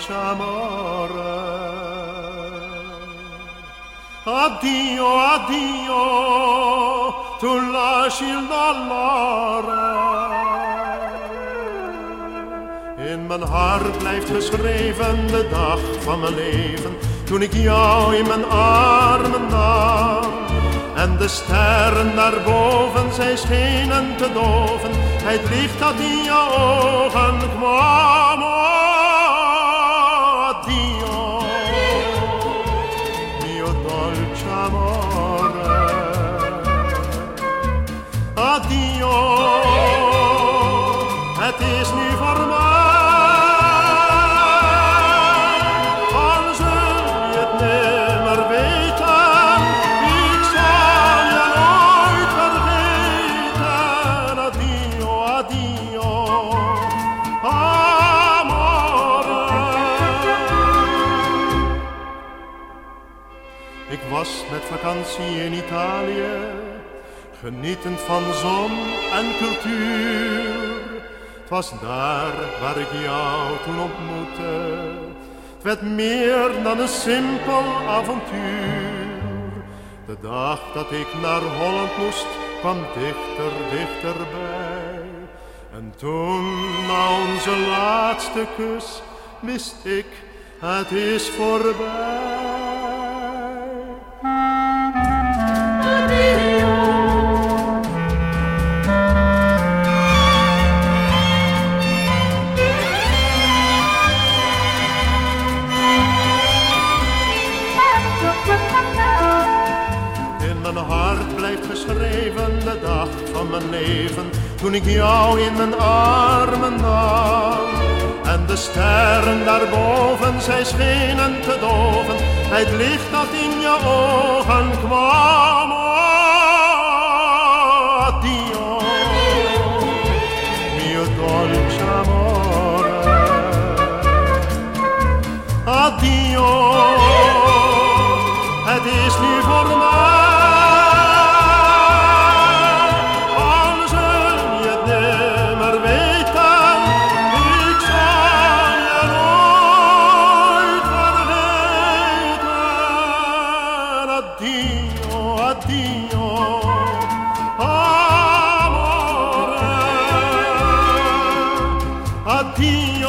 Adio, adio, addio, tu lasci il dolore. In mijn hart blijft geschreven de dag van mijn leven, toen ik jou in mijn armen nam. En de sterren daarboven, zij schenen te doven, het licht dat in je ogen kwam. Oh. Was met vakantie in Italië, genietend van zon en cultuur was daar waar ik jou toen ontmoette. Het werd meer dan een simpel avontuur. De dag dat ik naar Holland moest, kwam dichter, dichterbij. En toen, na onze laatste kus, wist ik, het is voorbij. Mijn hart blijft geschreven de dag van mijn leven, toen ik jou in mijn armen nam. En de sterren daarboven, zij schenen te doven, het licht dat in je ogen kwam. Addio, mio dolce amore. Addio, het is nu voor mij. 天。